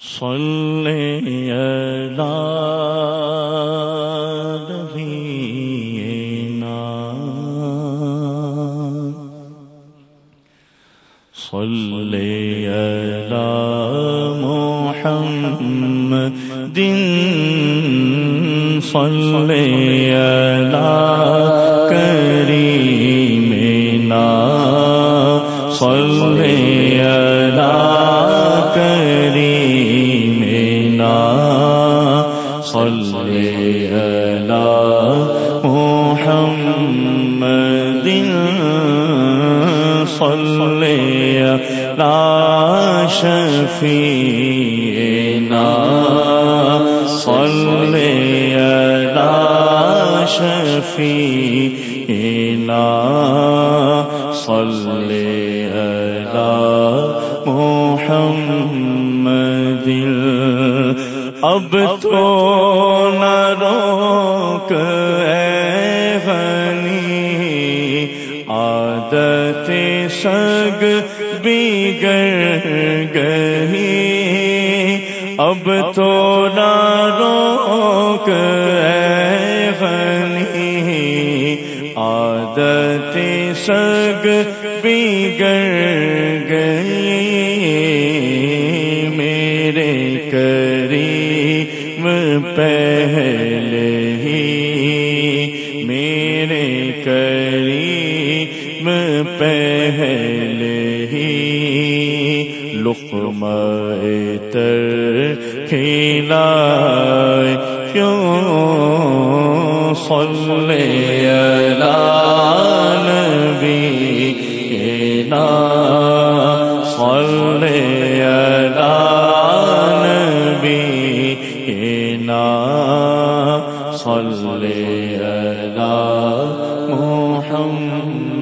صلی صلی محمد. صلی کریمنا صلی کریمنا صلی محمد صلی لا شفینا صلی لا شفینا صلی لا اب تو نہ روک اے غنی، عادت سگ بگڑ گئی۔ اب تو نہ روک اے غنی، عادت سگ بگڑ گئی۔ میرے کریم پہلے ہی میرے کریم پہلے ہی لقمہ تر کھیلا کیوں صلی اللہ نبی نا صلی صلی اللہ محمد